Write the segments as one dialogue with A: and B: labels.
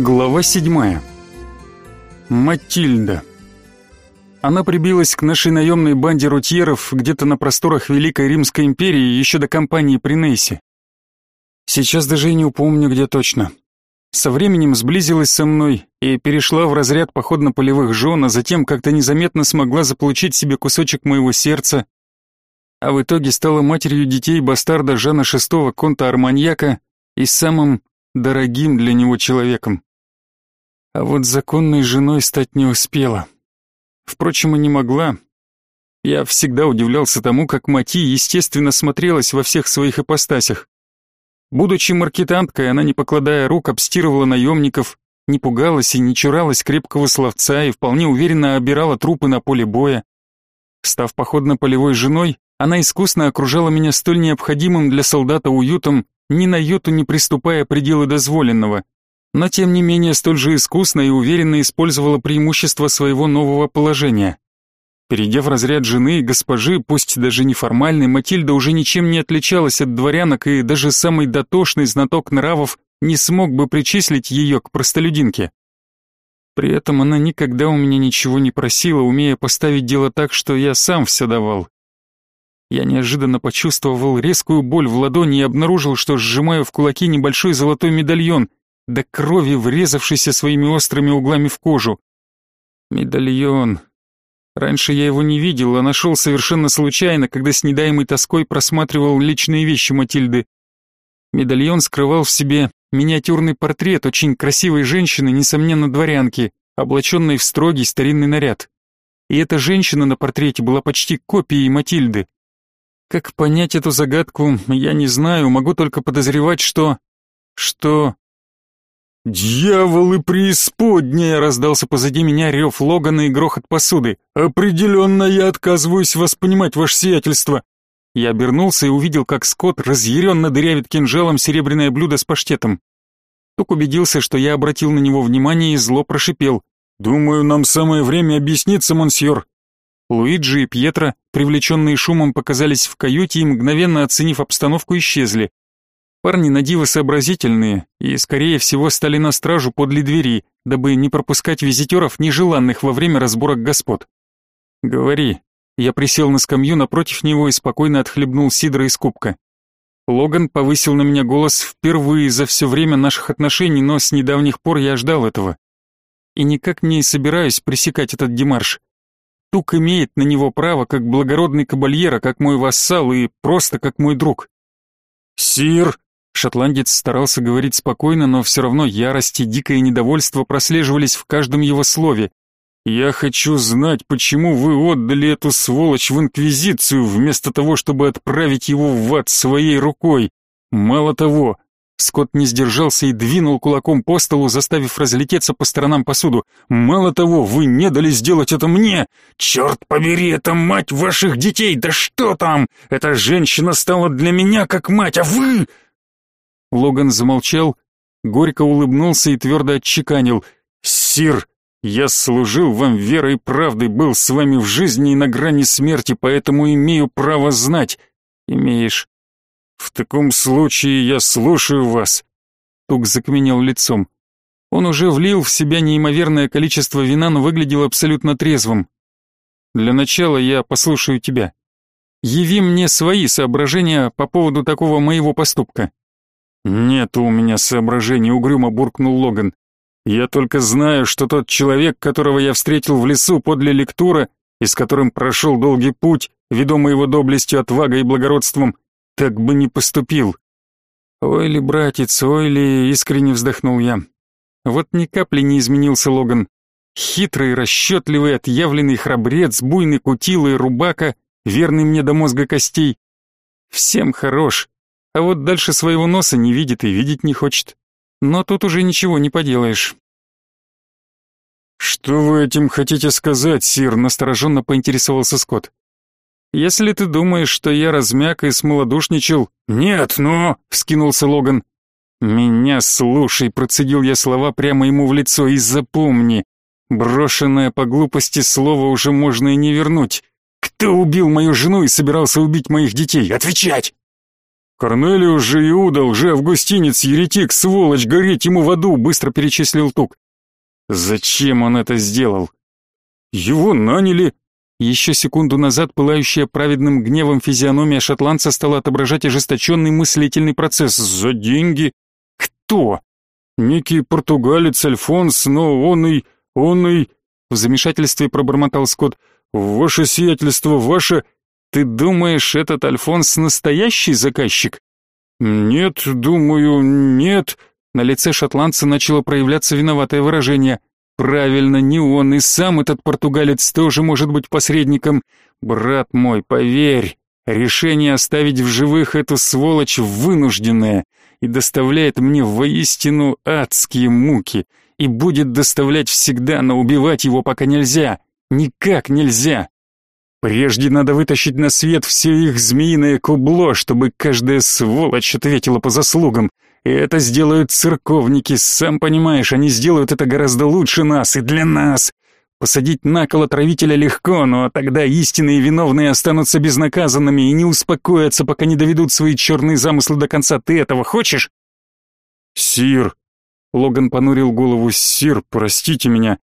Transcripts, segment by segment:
A: Глава седьмая. Матильда. Она прибилась к нашей наемной банде рутьеров где-то на просторах Великой Римской империи еще до кампании при Нейсе. Сейчас даже и не упомню, где точно. Со временем сблизилась со мной и перешла в разряд походно-полевых жен, а затем как-то незаметно смогла заполучить себе кусочек моего сердца, а в итоге стала матерью детей бастарда Жана VI Конта Арманьяка и самым дорогим для него человеком. А вот законной женой стать не успела. Впрочем, и не могла. Я всегда удивлялся тому, как Мати естественно смотрелась во всех своих ипостасях. Будучи маркетанткой, она, не покладая рук, обстирывала наемников, не пугалась и не чуралась крепкого словца и вполне уверенно обирала трупы на поле боя. Став походно-полевой женой, она искусно окружала меня столь необходимым для солдата уютом, ни на йоту не приступая пределы дозволенного, но тем не менее столь же искусно и уверенно использовала преимущества своего нового положения. Перейдя в разряд жены и госпожи, пусть даже неформальной, Матильда уже ничем не отличалась от дворянок, и даже самый дотошный знаток нравов не смог бы причислить ее к простолюдинке. При этом она никогда у меня ничего не просила, умея поставить дело так, что я сам все давал. Я неожиданно почувствовал резкую боль в ладони и обнаружил, что сжимаю в кулаки небольшой золотой медальон, до крови врезавшийся своими острыми углами в кожу. Медальон. Раньше я его не видел, а нашел совершенно случайно, когда с недаемой тоской просматривал личные вещи Матильды. Медальон скрывал в себе миниатюрный портрет очень красивой женщины, несомненно дворянки, облаченной в строгий старинный наряд. И эта женщина на портрете была почти копией Матильды. Как понять эту загадку, я не знаю, могу только подозревать, что... что... «Дьяволы преисподние!» — раздался позади меня рев Логана и грохот посуды. «Определенно я отказываюсь воспринимать ваше сиятельство!» Я обернулся и увидел, как Скотт разъяренно дырявит кинжалом серебряное блюдо с паштетом. Тук убедился, что я обратил на него внимание и зло прошипел. «Думаю, нам самое время объясниться, монсьор. Луиджи и Пьетро, привлеченные шумом, показались в каюте и, мгновенно оценив обстановку, исчезли. Парни на диво сообразительные и, скорее всего, стали на стражу подле двери, дабы не пропускать визитеров, нежеланных во время разборок господ. «Говори». Я присел на скамью напротив него и спокойно отхлебнул сидра из кубка. Логан повысил на меня голос впервые за все время наших отношений, но с недавних пор я ждал этого. И никак не собираюсь пресекать этот демарш. Тук имеет на него право как благородный кабальера, как мой вассал и просто как мой друг. «Сир!» Шотландец старался говорить спокойно, но все равно ярость и дикое недовольство прослеживались в каждом его слове. «Я хочу знать, почему вы отдали эту сволочь в Инквизицию, вместо того, чтобы отправить его в ад своей рукой. Мало того, Скотт не сдержался и двинул кулаком по столу, заставив разлететься по сторонам посуду. «Мало того, вы не дали сделать это мне! Черт побери, это мать ваших детей! Да что там! Эта женщина стала для меня как мать, а вы...» Логан замолчал, горько улыбнулся и твердо отчеканил. «Сир, я служил вам верой и правдой, был с вами в жизни и на грани смерти, поэтому имею право знать. Имеешь «В таком случае я слушаю вас», — Тук закаменел лицом. Он уже влил в себя неимоверное количество вина, но выглядел абсолютно трезвым. «Для начала я послушаю тебя. Яви мне свои соображения по поводу такого моего поступка». «Нет у меня соображений», — угрюмо буркнул Логан. «Я только знаю, что тот человек, которого я встретил в лесу подле лектура и с которым прошел долгий путь, ведомый его доблестью, отвагой и благородством, так бы не поступил. Ой ли, братец, ой ли, искренне вздохнул я. Вот ни капли не изменился Логан. Хитрый, расчетливый, отъявленный храбрец, буйный кутила и рубака, верный мне до мозга костей. Всем хорош, а вот дальше своего носа не видит и видеть не хочет. Но тут уже ничего не поделаешь. «Что вы этим хотите сказать, сир?» — настороженно поинтересовался Скотт. Если ты думаешь, что я размяк и смолодушничал...» «Нет, но...» — вскинулся Логан. «Меня слушай», — процедил я слова прямо ему в лицо, и запомни. Брошенное по глупости слово уже можно и не вернуть. Кто убил мою жену и собирался убить моих детей? Отвечать!» Корнелиус же Иуда, лже-августинец, еретик, сволочь, гореть ему в аду, быстро перечислил Тук. Зачем он это сделал? Его наняли. Еще секунду назад пылающая праведным гневом физиономия шотландца стала отображать ожесточенный мыслительный процесс. За деньги? Кто? Некий португалец Альфонс, но он и... он и... В замешательстве пробормотал Скотт. «Ваше сиятельство, ваше...» Ты думаешь, этот Альфонс настоящий заказчик? Нет, думаю, нет. На лице шотландца начало проявляться виноватое выражение. Правильно, не он, и сам этот португалец тоже может быть посредником. Брат мой, поверь, решение оставить в живых эту сволочь вынужденное и доставляет мне воистину адские муки, и будет доставлять всегда, но убивать его пока нельзя. Никак нельзя. Прежде надо вытащить на свет все их змеиное кубло, чтобы каждая сволочь ответила по заслугам. И это сделают церковники, сам понимаешь, они сделают это гораздо лучше нас и для нас. Посадить на кол отравителя легко, но тогда истинные виновные останутся безнаказанными и не успокоятся, пока не доведут свои черные замыслы до конца. Ты этого хочешь? Сир. Логан понурил голову. Сир, простите меня.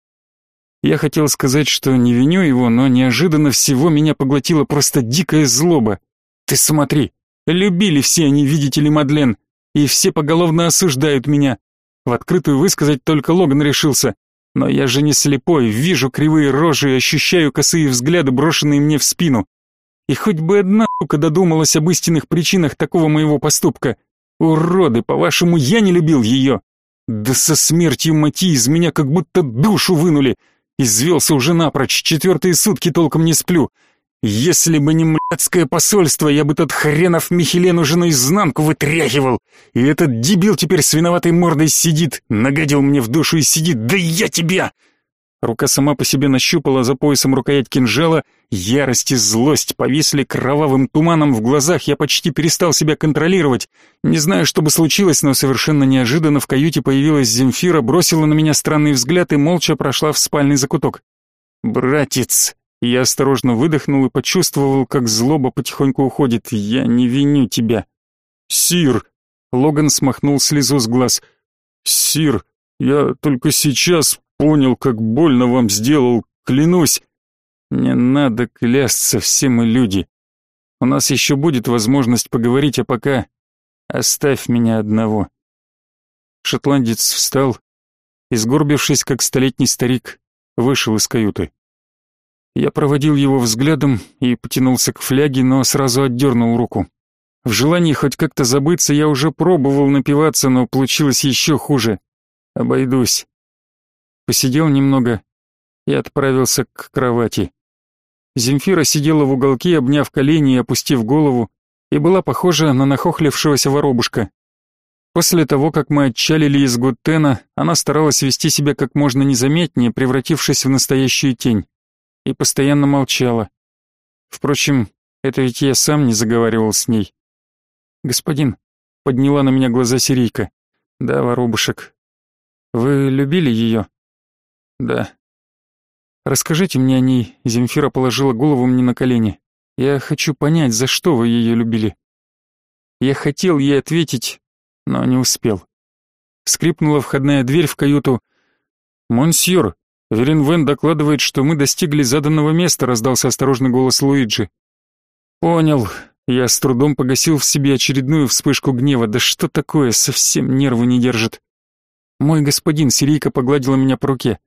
A: Я хотел сказать, что не виню его, но неожиданно всего меня поглотила просто дикая злоба. Ты смотри, любили все они, видите ли, Мадлен, и все поголовно осуждают меня. В открытую высказать только Логан решился. Но я же не слепой, вижу кривые рожи и ощущаю косые взгляды, брошенные мне в спину. И хоть бы одна сука додумалась об истинных причинах такого моего поступка. Уроды, по-вашему, я не любил ее. Да со смертью Мати из меня как будто душу вынули. Извелся уже напрочь, четвертые сутки толком не сплю. Если бы не млядское посольство, я бы тот хренов Михелен уже наизнанку вытряхивал. И этот дебил теперь с виноватой мордой сидит, нагадил мне в душу и сидит. Да я тебя! Рука сама по себе нащупала за поясом рукоять кинжала, ярость и злость повисли кровавым туманом в глазах, я почти перестал себя контролировать. Не знаю, что бы случилось, но совершенно неожиданно в каюте появилась Земфира, бросила на меня странный взгляд и молча прошла в спальный закуток. «Братец!» Я осторожно выдохнул и почувствовал, как злоба потихоньку уходит. «Я не виню тебя!» «Сир!» Логан смахнул слезу с глаз. «Сир, я только сейчас понял, как больно вам сделал, клянусь. Не надо клясться, все мы люди. У нас еще будет возможность поговорить, а пока оставь меня одного. Шотландец встал и, сгорбившись, как столетний старик, вышел из каюты. Я проводил его взглядом и потянулся к фляге, но сразу отдернул руку. В желании хоть как-то забыться я уже пробовал напиваться, но получилось еще хуже. Обойдусь посидел немного и отправился к кровати. Земфира сидела в уголке, обняв колени и опустив голову, и была похожа на нахохлившегося воробушка. После того, как мы отчалили из Гуттена, она старалась вести себя как можно незаметнее, превратившись в настоящую тень, и постоянно молчала. Впрочем, это ведь я сам не заговаривал с ней. «Господин», — подняла на меня глаза Сирийка. «Да, воробушек. Вы любили ее?» Да. Расскажите мне о ней, Земфира положила голову мне на колени. Я хочу понять, за что вы ее любили. Я хотел ей ответить, но не успел. Скрипнула входная дверь в каюту. «Монсьор, Веренвен докладывает, что мы достигли заданного места», раздался осторожный голос Луиджи. «Понял». Я с трудом погасил в себе очередную вспышку гнева. «Да что такое, совсем нервы не держит». «Мой господин», — Сирийка погладила меня по руке.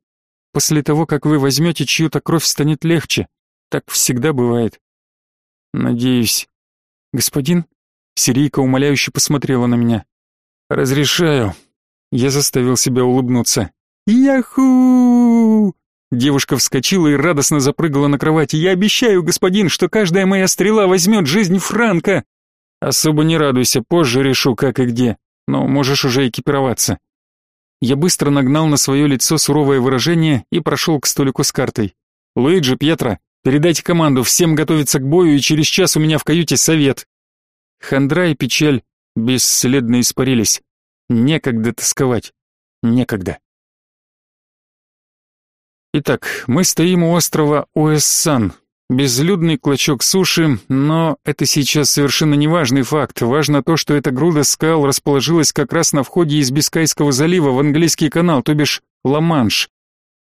A: После того, как вы возьмете чью-то кровь, станет легче. Так всегда бывает. Надеюсь. Господин? Сирийка умоляюще посмотрела на меня. Разрешаю. Я заставил себя улыбнуться. Яху! Девушка вскочила и радостно запрыгала на кровати. «Я обещаю, господин, что каждая моя стрела возьмет жизнь Франка!» «Особо не радуйся, позже решу, как и где. Но можешь уже экипироваться». Я быстро нагнал на свое лицо суровое выражение и прошел к столику с картой. «Луиджи, Пьетро, передайте команду, всем готовиться к бою, и через час у меня в каюте совет». Хандра и печаль бесследно испарились. Некогда тосковать. Некогда. Итак, мы стоим у острова Уэссан, Безлюдный клочок суши, но это сейчас совершенно неважный факт. Важно то, что эта груда скал расположилась как раз на входе из Бискайского залива в английский канал, то бишь Ла-Манш.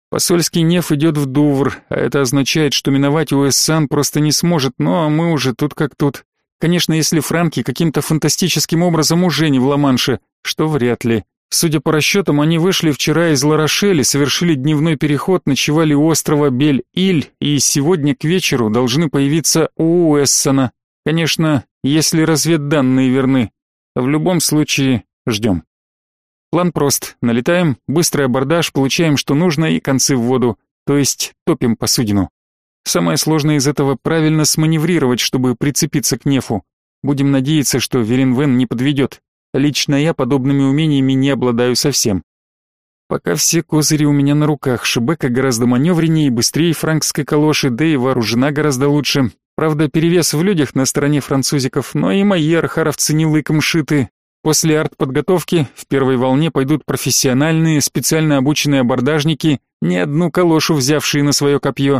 A: Посольский неф идет в Дувр, а это означает, что миновать Уэссан просто не сможет, но мы уже тут как тут. Конечно, если франки каким-то фантастическим образом уже не в Ла-Манше, что вряд ли. Судя по расчетам, они вышли вчера из Ларошели, совершили дневной переход, ночевали у острова Бель-Иль и сегодня к вечеру должны появиться у Уэссона. Конечно, если разведданные верны. В любом случае, ждем. План прост. Налетаем, быстрый абордаж, получаем, что нужно, и концы в воду. То есть топим посудину. Самое сложное из этого правильно сманеврировать, чтобы прицепиться к нефу. Будем надеяться, что Веренвен не подведет. Лично я подобными умениями не обладаю совсем. Пока все козыри у меня на руках, Шебека гораздо маневреннее и быстрее франкской калоши, да и вооружена гораздо лучше. Правда, перевес в людях на стороне французиков, но и мои архаровцы не лыком шиты. После артподготовки в первой волне пойдут профессиональные, специально обученные абордажники, не одну калошу взявшие на свое копье.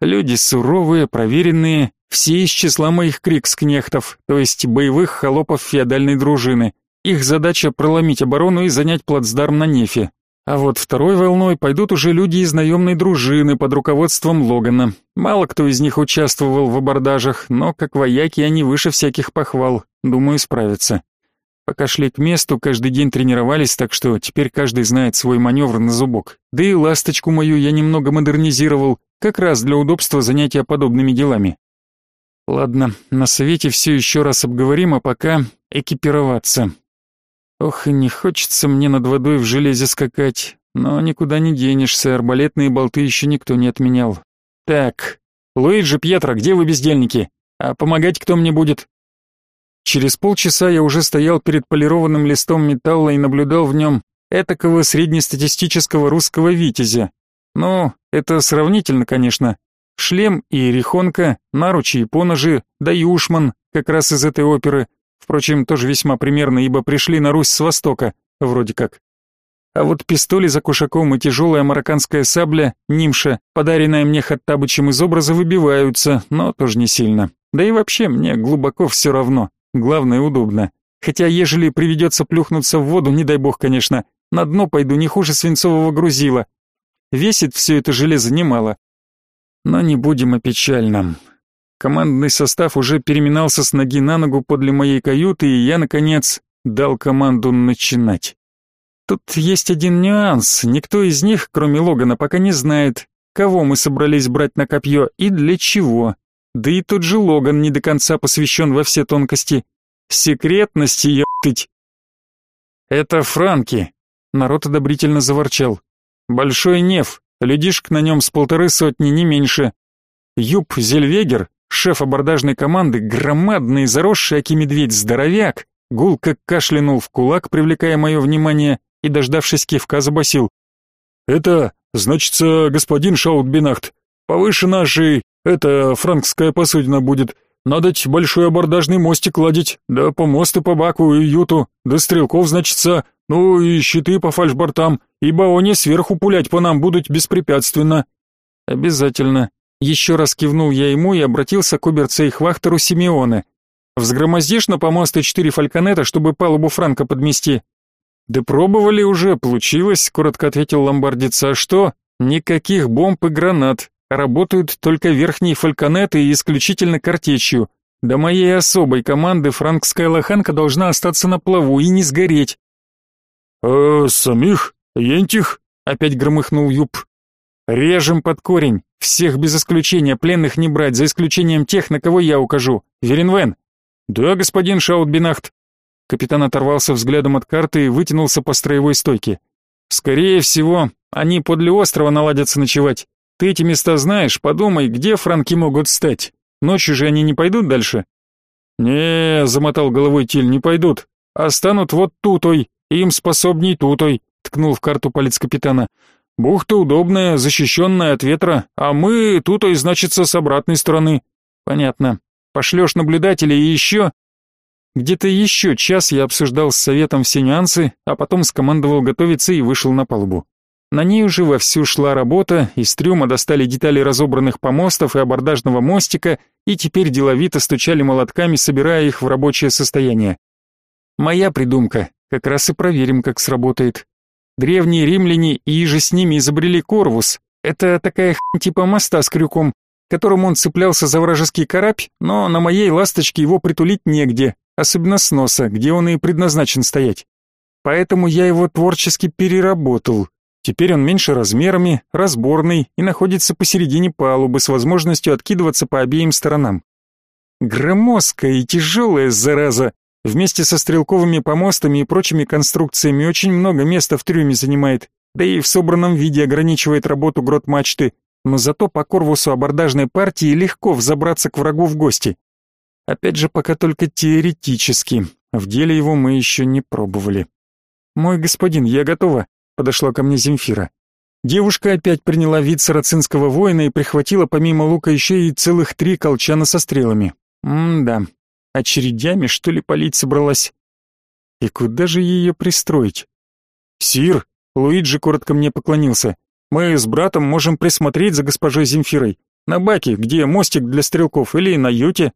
A: Люди суровые, проверенные, все из числа моих крикскнехтов, то есть боевых холопов феодальной дружины. Их задача проломить оборону и занять плацдарм на Нефе. А вот второй волной пойдут уже люди из наемной дружины под руководством Логана. Мало кто из них участвовал в абордажах, но как вояки они выше всяких похвал. Думаю, справятся. Пока шли к месту, каждый день тренировались, так что теперь каждый знает свой маневр на зубок. Да и ласточку мою я немного модернизировал, как раз для удобства занятия подобными делами. Ладно, на совете все еще раз обговорим, а пока экипироваться. Ох, и не хочется мне над водой в железе скакать, но никуда не денешься, арбалетные болты еще никто не отменял. Так, Луиджи, Пьетро, где вы, бездельники? А помогать кто мне будет? Через полчаса я уже стоял перед полированным листом металла и наблюдал в нем этакого среднестатистического русского витязя. Ну, это сравнительно, конечно. Шлем и рихонка, наручи и поножи, да юшман, как раз из этой оперы — Впрочем, тоже весьма примерно, ибо пришли на Русь с востока, вроде как. А вот пистоли за кушаком и тяжелая марокканская сабля, нимша, подаренная мне Хаттабычем из образа, выбиваются, но тоже не сильно. Да и вообще, мне глубоко все равно. Главное, удобно. Хотя, ежели приведется плюхнуться в воду, не дай бог, конечно, на дно пойду не хуже свинцового грузила. Весит все это железо немало. Но не будем о печальном. Командный состав уже переминался с ноги на ногу подле моей каюты, и я, наконец, дал команду начинать. Тут есть один нюанс. Никто из них, кроме Логана, пока не знает, кого мы собрались брать на копье и для чего. Да и тот же Логан не до конца посвящен во все тонкости. Секретности, ептыть. Это франки. Народ одобрительно заворчал. Большой неф, людишек на нем с полторы сотни, не меньше. Юб Зельвегер, Шеф абордажной команды, громадный заросший аки-медведь здоровяк, гулко кашлянул в кулак, привлекая мое внимание, и, дождавшись кивка, забасил. «Это, значится, господин Шаутбинахт, повыше нашей, это франкская посудина будет. Надоть большой абордажный мостик ладить, да помосты по баку и юту, да стрелков, значится, ну и щиты по фальшбортам, ибо они сверху пулять по нам будут беспрепятственно». «Обязательно», еще раз кивнул я ему и обратился к оберцейхвахтеру Симеоне. «Взгромоздишь на помосты четыре фальконета, чтобы палубу Франка подмести?» «Да пробовали уже, получилось», — коротко ответил ломбардец. «А что? Никаких бомб и гранат. Работают только верхние фальконеты и исключительно картечью. До моей особой команды франкская лоханка должна остаться на плаву и не сгореть».
B: «А самих? Ентих?» — опять громыхнул Юб.
A: Режем под корень. Всех без исключения пленных не брать, за исключением тех, на кого я укажу. Веренвен. Да, господин Шаутбинахт. Капитан оторвался взглядом от карты и вытянулся по строевой стойке. Скорее всего, они подле острова наладятся ночевать. Ты эти места знаешь, подумай, где франки могут стать. Ночью же они не пойдут дальше. Не, замотал головой Тиль, не пойдут. А станут вот тутой, им способней тутой, ткнул в карту палец капитана. Бухта удобная, защищенная от ветра, а мы тут и значится с обратной стороны. Понятно. Пошлешь наблюдателей и еще... Где-то еще час я обсуждал с советом все нюансы, а потом скомандовал готовиться и вышел на палубу. На ней уже вовсю шла работа, из трюма достали детали разобранных помостов и абордажного мостика, и теперь деловито стучали молотками, собирая их в рабочее состояние. Моя придумка, как раз и проверим, как сработает. Древние римляне и же с ними изобрели корвус. Это такая хрень типа моста с крюком, которым он цеплялся за вражеский карабь, но на моей ласточке его притулить негде, особенно с носа, где он и предназначен стоять. Поэтому я его творчески переработал, Теперь он меньше размерами, разборный и находится посередине палубы с возможностью откидываться по обеим сторонам. Громоздкая и тяжелая зараза, вместе со стрелковыми помостами и прочими конструкциями очень много места в трюме занимает, да и в собранном виде ограничивает работу грот мачты, но зато по корвусу абордажной партии легко взобраться к врагу в гости. Опять же, пока только теоретически, в деле его мы еще не пробовали. «Мой господин, я готова», подошла ко мне Земфира. Девушка опять приняла вид сарацинского воина и прихватила помимо лука еще и целых три колчана со стрелами. М-да, очередями что ли палить собралась? И куда же ее пристроить? Сир, Луиджи коротко мне поклонился. Мы с братом можем присмотреть за госпожой Земфирой. На баке, где мостик для стрелков, или на юте.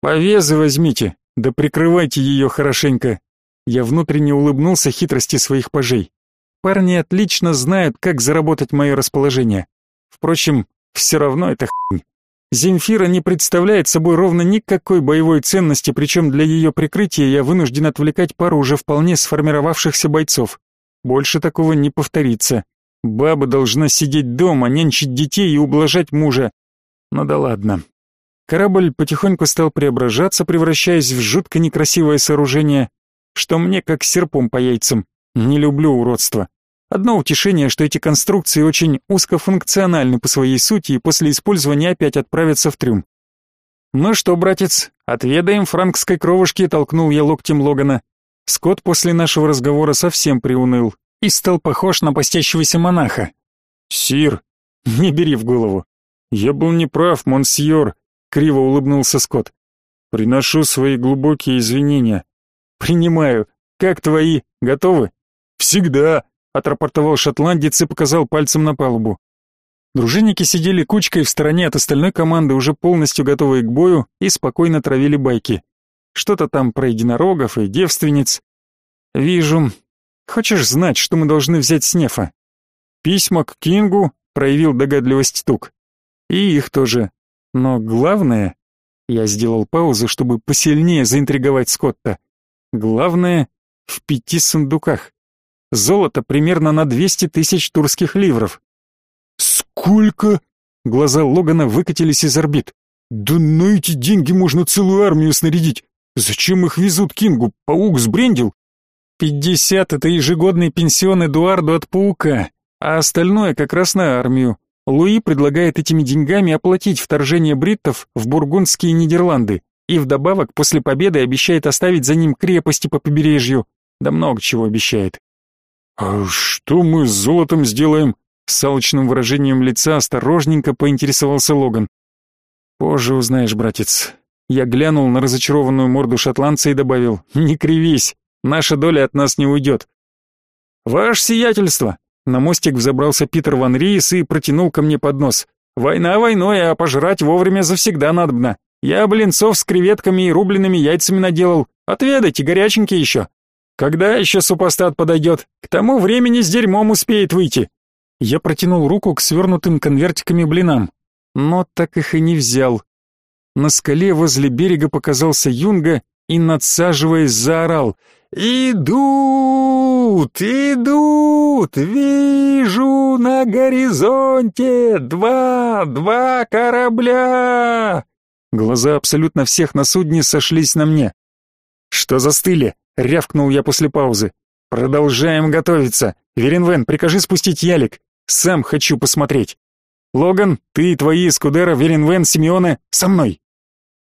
A: Повезы возьмите, да прикрывайте ее хорошенько. Я внутренне улыбнулся хитрости своих пажей. Парни отлично знают, как заработать мое расположение. Впрочем, все равно это хрень. Земфира не представляет собой ровно никакой боевой ценности, причем для ее прикрытия я вынужден отвлекать пару уже вполне сформировавшихся бойцов. Больше такого не повторится. Баба должна сидеть дома, нянчить детей и ублажать мужа. Ну да ладно. Корабль потихоньку стал преображаться, превращаясь в жутко некрасивое сооружение, что мне как серпом по яйцам. Не люблю уродство. Одно утешение, что эти конструкции очень узкофункциональны по своей сути и после использования опять отправятся в трюм. «Ну что, братец, отведаем франкской кровушки», — толкнул я локтем Логана. Скотт после нашего разговора совсем приуныл и стал похож на постящегося монаха. «Сир, не бери в голову. Я был неправ, монсьор», — криво улыбнулся Скотт. «Приношу свои глубокие извинения». «Принимаю. Как твои? Готовы?» «Всегда», — отрапортовал шотландец и показал пальцем на палубу. Дружинники сидели кучкой в стороне от остальной команды, уже полностью готовые к бою, и спокойно травили байки. Что-то там про единорогов и девственниц. «Вижу. Хочешь знать, что мы должны взять с Нефа?» «Письма к Кингу», — проявил догадливость Тук. «И их тоже. Но главное...» Я сделал паузу, чтобы посильнее заинтриговать Скотта. «Главное — в пяти сундуках. Золото примерно на 200 тысяч турских ливров. «Сколько?» Глаза Логана выкатились из орбит. «Да на эти деньги можно целую армию снарядить. Зачем их везут Кингу? Паук сбрендил?» «Пятьдесят — это ежегодный пенсион Эдуарду от паука, а остальное как раз на армию. Луи предлагает этими деньгами оплатить вторжение бриттов в бургундские Нидерланды и вдобавок после победы обещает оставить за ним крепости по побережью. Да много чего обещает. «А что мы с золотом сделаем?» С алчным выражением лица осторожненько поинтересовался Логан. «Позже узнаешь, братец». Я глянул на разочарованную морду шотландца и добавил, «Не кривись, наша доля от нас не уйдет». «Ваше сиятельство!» На мостик взобрался Питер Ван Риес и протянул ко мне поднос. «Война войной, а пожрать вовремя завсегда надобно. Я блинцов с креветками и рубленными яйцами наделал. Отведайте, горяченькие еще». Когда еще супостат подойдет? К тому времени с дерьмом успеет выйти. Я протянул руку к свернутым конвертиками блинам, но так их и не взял. На скале возле берега показался Юнга и, надсаживаясь, заорал. «Идут! Идут! Вижу на горизонте два, два корабля!» Глаза абсолютно всех на судне сошлись на мне. «Что застыли? Рявкнул я после паузы. Продолжаем готовиться. Веренвен, прикажи спустить ялик. Сам хочу посмотреть. Логан, ты и твои Скудера, Веренвен, Симеоне со мной.